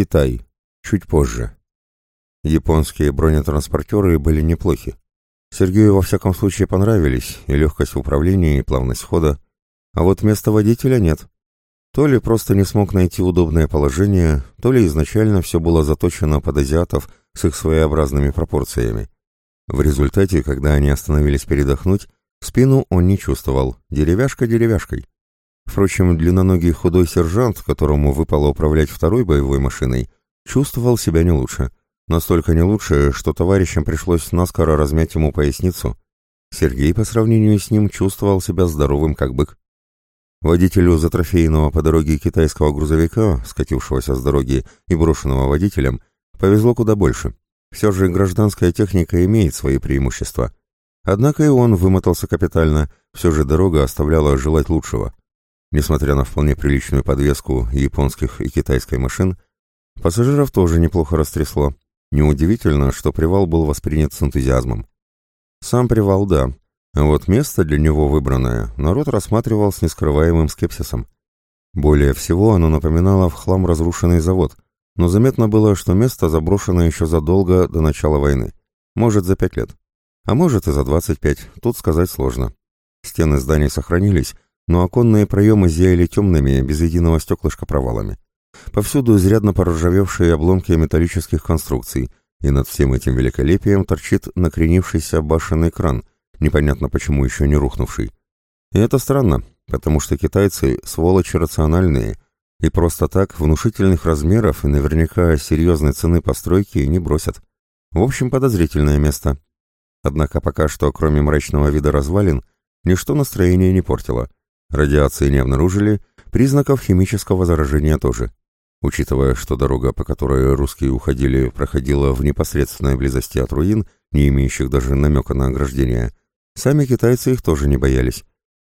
Китай. Чуть позже. Японские бронетранспортеры были неплохи. Сергею во всяком случае понравились и легкость управления, и плавность хода, а вот места водителя нет. То ли просто не смог найти удобное положение, то ли изначально все было заточено под азиатов с их своеобразными пропорциями. В результате, когда они остановились передохнуть, спину он не чувствовал, деревяшка деревяшкой. Впрочем, длинноногий худой сержант, которому выпало управлять второй боевой машиной, чувствовал себя не лучше. Настолько не лучше, что товарищам пришлось наскоро размять ему поясницу. Сергей по сравнению с ним чувствовал себя здоровым как бык. Водителю затрофейного по дороге китайского грузовика, скатившегося с дороги и брошенного водителем, повезло куда больше. Все же гражданская техника имеет свои преимущества. Однако и он вымотался капитально, все же дорога оставляла желать лучшего. Несмотря на вполне приличную подвеску японских и китайской машин, пассажиров тоже неплохо растрясло. Неудивительно, что привал был воспринят с энтузиазмом. Сам привал, да, а вот место для него выбранное народ рассматривал с нескрываемым скепсисом. Более всего оно напоминало в хлам разрушенный завод, но заметно было, что место заброшено еще задолго до начала войны. Может, за пять лет. А может и за двадцать пять, тут сказать сложно. Стены зданий сохранились, но оконные проемы зияли темными, без единого стеклышка провалами. Повсюду изрядно поржавевшие обломки металлических конструкций, и над всем этим великолепием торчит накренившийся башенный кран, непонятно почему еще не рухнувший. И это странно, потому что китайцы — сволочи рациональные, и просто так внушительных размеров и наверняка серьезной цены постройки не бросят. В общем, подозрительное место. Однако пока что, кроме мрачного вида развалин, ничто настроение не портило — Радиации не обнаружили, признаков химического заражения тоже. Учитывая, что дорога, по которой русские уходили, проходила в непосредственной близости от руин, не имеющих даже намека на ограждение, сами китайцы их тоже не боялись.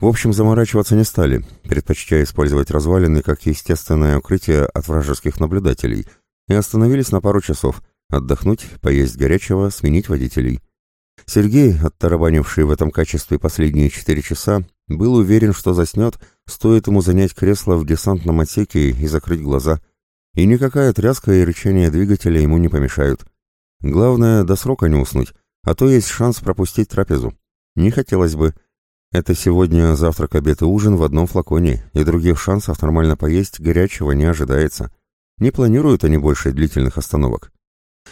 В общем, заморачиваться не стали, предпочтя использовать развалины как естественное укрытие от вражеских наблюдателей, и остановились на пару часов, отдохнуть, поесть горячего, сменить водителей. Сергей, оттарабанивший в этом качестве последние четыре часа, был уверен, что заснет, стоит ему занять кресло в десантном отсеке и закрыть глаза. И никакая тряска и рычание двигателя ему не помешают. Главное, до срока не уснуть, а то есть шанс пропустить трапезу. Не хотелось бы. Это сегодня завтрак, обед и ужин в одном флаконе, и других шансов нормально поесть горячего не ожидается. Не планируют они больше длительных остановок.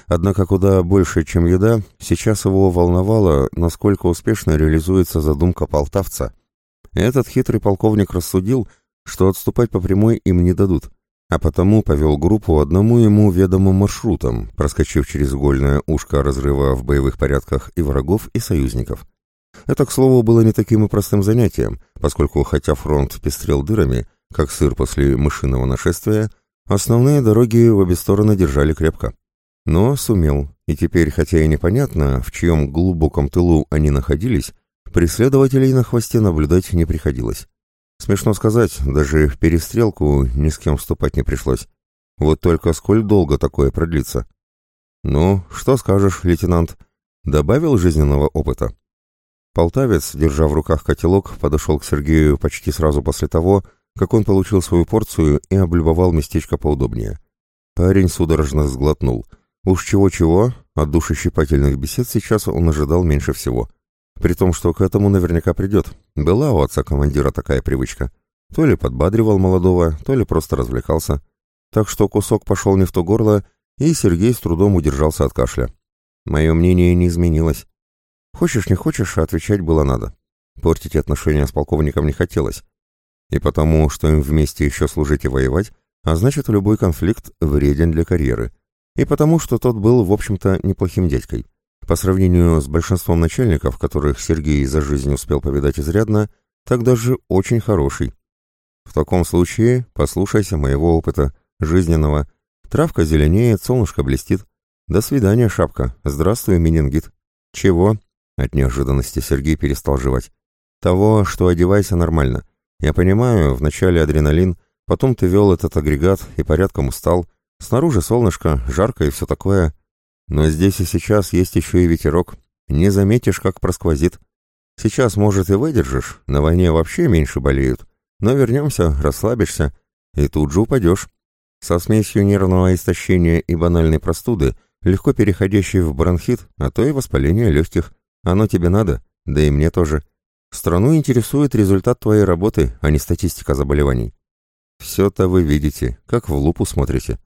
Однако куда больше, чем еда, сейчас его волновало, насколько успешно реализуется задумка полтавца. Этот хитрый полковник рассудил, что отступать по прямой им не дадут, а потому повел группу одному ему ведомым маршрутом, проскочив через угольное ушко разрыва в боевых порядках и врагов, и союзников. Это, к слову, было не таким и простым занятием, поскольку, хотя фронт пестрел дырами, как сыр после мышиного нашествия, основные дороги в обе стороны держали крепко. Но сумел, и теперь, хотя и непонятно, в чьем глубоком тылу они находились, преследователей на хвосте наблюдать не приходилось. Смешно сказать, даже в перестрелку ни с кем вступать не пришлось. Вот только сколь долго такое продлится? Ну, что скажешь, лейтенант? Добавил жизненного опыта. Полтавец, держа в руках котелок, подошел к Сергею почти сразу после того, как он получил свою порцию и облюбовал местечко поудобнее. Парень судорожно сглотнул — Уж чего-чего, от душещипательных бесед сейчас он ожидал меньше всего. При том, что к этому наверняка придет. Была у отца командира такая привычка. То ли подбадривал молодого, то ли просто развлекался. Так что кусок пошел не в то горло, и Сергей с трудом удержался от кашля. Мое мнение не изменилось. Хочешь, не хочешь, отвечать было надо. Портить отношения с полковником не хотелось. И потому, что им вместе еще служить и воевать, а значит, любой конфликт вреден для карьеры и потому, что тот был, в общем-то, неплохим дядькой. По сравнению с большинством начальников, которых Сергей за жизнь успел повидать изрядно, так даже очень хороший. В таком случае послушайся моего опыта, жизненного. Травка зеленеет, солнышко блестит. До свидания, шапка. Здравствуй, менингит. Чего? От неожиданности Сергей перестал жевать. Того, что одевайся нормально. Я понимаю, вначале адреналин, потом ты вел этот агрегат и порядком устал, Снаружи солнышко, жарко и все такое. Но здесь и сейчас есть еще и ветерок. Не заметишь, как просквозит. Сейчас, может, и выдержишь, на войне вообще меньше болеют. Но вернемся, расслабишься, и тут же упадешь. со смесью нервного истощения и банальной простуды, легко переходящей в бронхит, а то и воспаление легких. Оно тебе надо, да и мне тоже. Страну интересует результат твоей работы, а не статистика заболеваний. Все-то вы видите, как в лупу смотрите.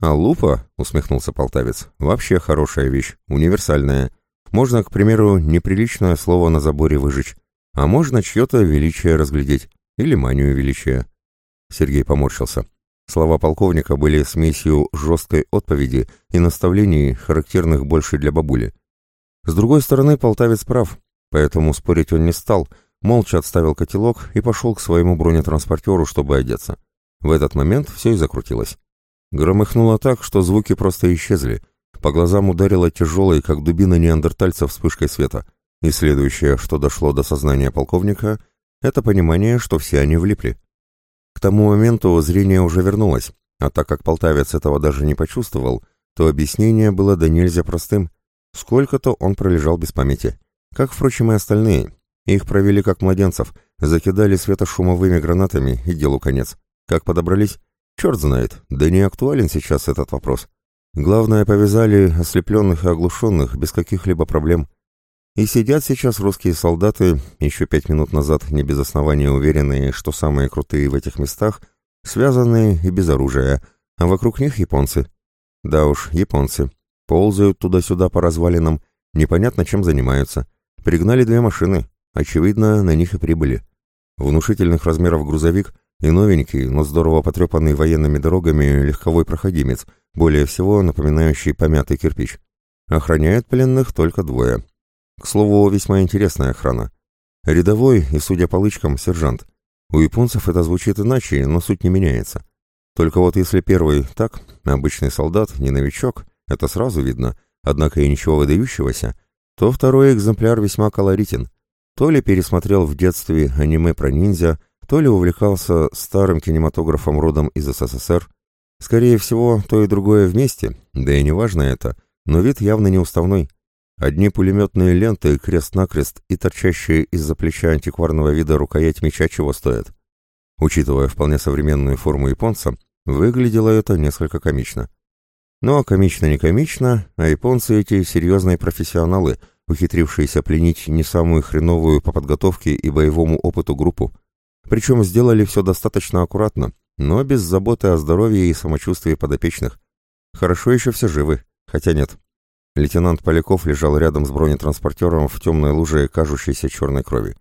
А лупа, усмехнулся полтавец, вообще хорошая вещь, универсальная. Можно, к примеру, неприличное слово на заборе выжечь, а можно чье-то величие разглядеть, или манию величия. Сергей поморщился. Слова полковника были смесью жесткой отповеди и наставлений, характерных больше для бабули. С другой стороны, полтавец прав, поэтому спорить он не стал, молча отставил котелок и пошел к своему бронетранспортеру, чтобы одеться. В этот момент все и закрутилось. Громыхнуло так, что звуки просто исчезли. По глазам ударило тяжелой, как дубина неандертальца, вспышкой света. И следующее, что дошло до сознания полковника, это понимание, что все они влипли. К тому моменту зрение уже вернулось, а так как полтавец этого даже не почувствовал, то объяснение было до нельзя простым. Сколько-то он пролежал без памяти. Как, впрочем, и остальные. Их провели как младенцев, закидали светошумовыми гранатами, и делу конец. Как подобрались? Черт знает, да не актуален сейчас этот вопрос. Главное, повязали ослепленных и оглушенных без каких-либо проблем. И сидят сейчас русские солдаты, еще пять минут назад не без основания уверенные, что самые крутые в этих местах, связанные и без оружия, а вокруг них японцы. Да уж, японцы. Ползают туда-сюда по развалинам, непонятно чем занимаются. Пригнали две машины, очевидно, на них и прибыли. Внушительных размеров грузовик и новенький, но здорово потрепанный военными дорогами легковой проходимец, более всего напоминающий помятый кирпич. Охраняют пленных только двое. К слову, весьма интересная охрана. Рядовой и, судя по лычкам, сержант. У японцев это звучит иначе, но суть не меняется. Только вот если первый так, обычный солдат, не новичок, это сразу видно, однако и ничего выдающегося, то второй экземпляр весьма колоритен. То ли пересмотрел в детстве аниме про ниндзя, то ли увлекался старым кинематографом родом из СССР. Скорее всего, то и другое вместе, да и неважно это, но вид явно неуставной. Одни пулеметные ленты, крест-накрест и торчащие из-за плеча антикварного вида рукоять меча чего стоят. Учитывая вполне современную форму японца, выглядело это несколько комично. Но комично не комично, а японцы эти серьезные профессионалы, ухитрившиеся пленить не самую хреновую по подготовке и боевому опыту группу. Причем сделали все достаточно аккуратно, но без заботы о здоровье и самочувствии подопечных. Хорошо еще все живы, хотя нет, Лейтенант Поляков лежал рядом с бронетранспортером в темной луже кажущейся черной крови.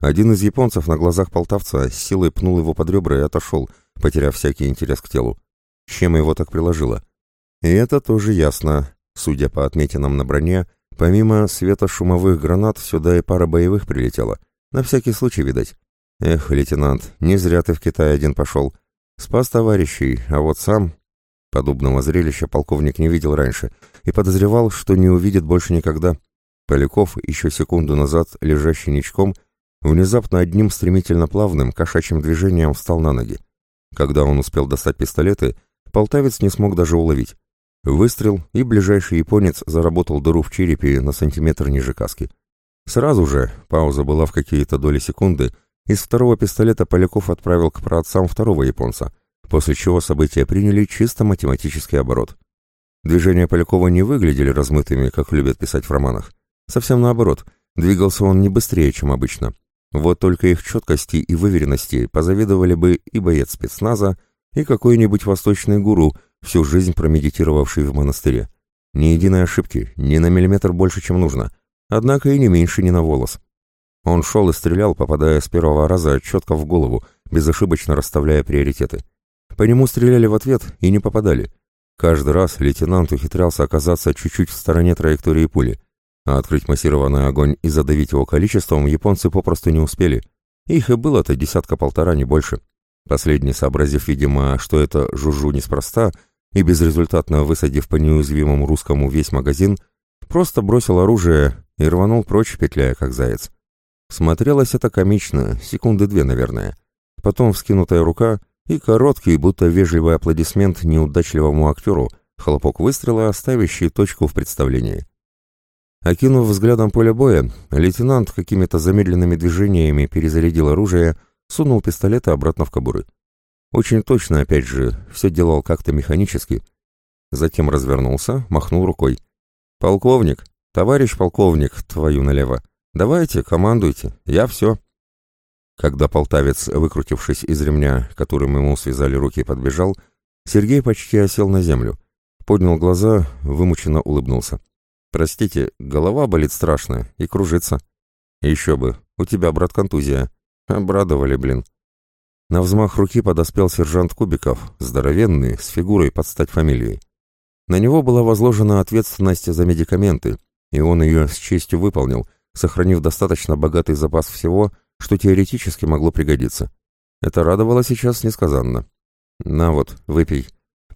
Один из японцев на глазах полтавца с силой пнул его под ребра и отошел, потеряв всякий интерес к телу. Чем его так приложило? И это тоже ясно. Судя по отметинам на броне, помимо светошумовых гранат сюда и пара боевых прилетела. На всякий случай, видать. Эх, лейтенант, не зря ты в Китай один пошел. Спас товарищей, а вот сам Подобного зрелища полковник не видел раньше и подозревал, что не увидит больше никогда. Поляков, еще секунду назад лежащий ничком, внезапно одним стремительно плавным, кошачьим движением встал на ноги. Когда он успел достать пистолеты, полтавец не смог даже уловить. Выстрел, и ближайший японец заработал дыру в черепе на сантиметр ниже каски. Сразу же, пауза была в какие-то доли секунды, из второго пистолета Поляков отправил к праотцам второго японца — после чего события приняли чисто математический оборот. Движения Полякова не выглядели размытыми, как любят писать в романах. Совсем наоборот, двигался он не быстрее, чем обычно. Вот только их четкости и выверенности позавидовали бы и боец спецназа, и какой-нибудь восточный гуру, всю жизнь промедитировавший в монастыре. Ни единой ошибки, ни на миллиметр больше, чем нужно, однако и не меньше ни на волос. Он шел и стрелял, попадая с первого раза четко в голову, безошибочно расставляя приоритеты. По нему стреляли в ответ и не попадали. Каждый раз лейтенант ухитрялся оказаться чуть-чуть в стороне траектории пули, а открыть массированный огонь и задавить его количеством японцы попросту не успели. Их и было-то десятка-полтора, не больше. Последний, сообразив, видимо, что это жужжу неспроста, и безрезультатно высадив по неуязвимому русскому весь магазин, просто бросил оружие и рванул прочь, петляя как заяц. Смотрелось это комично, секунды две, наверное. Потом вскинутая рука, и короткий, будто вежливый аплодисмент неудачливому актеру, хлопок выстрела, ставящий точку в представлении. Окинув взглядом поле боя, лейтенант какими-то замедленными движениями перезарядил оружие, сунул пистолеты обратно в кобуры. Очень точно, опять же, все делал как-то механически. Затем развернулся, махнул рукой. «Полковник, товарищ полковник, твою налево, давайте, командуйте, я все». Когда полтавец, выкрутившись из ремня, которым ему связали руки, подбежал, Сергей почти осел на землю. Поднял глаза, вымученно улыбнулся. «Простите, голова болит страшно и кружится». «Еще бы, у тебя, брат, контузия». «Обрадовали, блин». На взмах руки подоспел сержант Кубиков, здоровенный, с фигурой под стать фамилией. На него была возложена ответственность за медикаменты, и он ее с честью выполнил, сохранив достаточно богатый запас всего, что теоретически могло пригодиться. Это радовало сейчас несказанно. «На вот, выпей».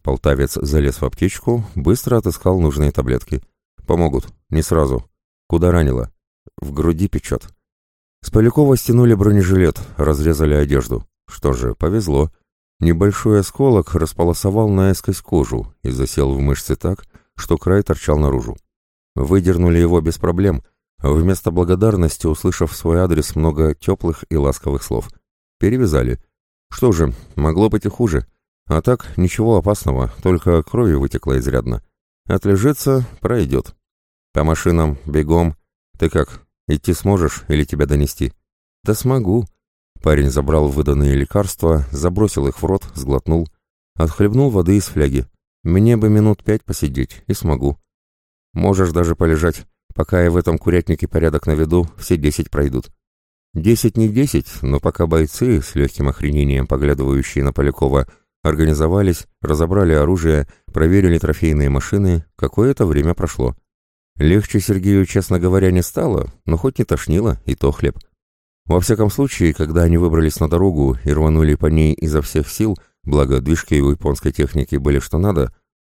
Полтавец залез в аптечку, быстро отыскал нужные таблетки. «Помогут. Не сразу. Куда ранило?» «В груди печет». С Полякова стянули бронежилет, разрезали одежду. Что же, повезло. Небольшой осколок располосовал наискось кожу и засел в мышце так, что край торчал наружу. Выдернули его без проблем, вместо благодарности услышав в свой адрес много теплых и ласковых слов. Перевязали. Что же, могло быть и хуже. А так, ничего опасного, только крови вытекло изрядно. Отлежится, пройдет. По машинам, бегом. Ты как, идти сможешь или тебя донести? Да смогу. Парень забрал выданные лекарства, забросил их в рот, сглотнул. Отхлебнул воды из фляги. Мне бы минут пять посидеть, и смогу. Можешь даже полежать. Пока я в этом курятнике порядок наведу, все десять пройдут. Десять не десять, но пока бойцы, с легким охренением поглядывающие на Полякова, организовались, разобрали оружие, проверили трофейные машины, какое-то время прошло. Легче Сергею, честно говоря, не стало, но хоть не тошнило, и то хлеб. Во всяком случае, когда они выбрались на дорогу и рванули по ней изо всех сил, благо движки у японской техники были что надо,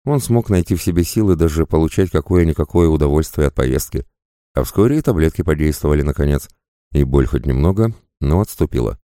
он смог найти в себе силы даже получать какое-никакое удовольствие от поездки. А вскоре и таблетки подействовали наконец, и боль хоть немного, но отступила.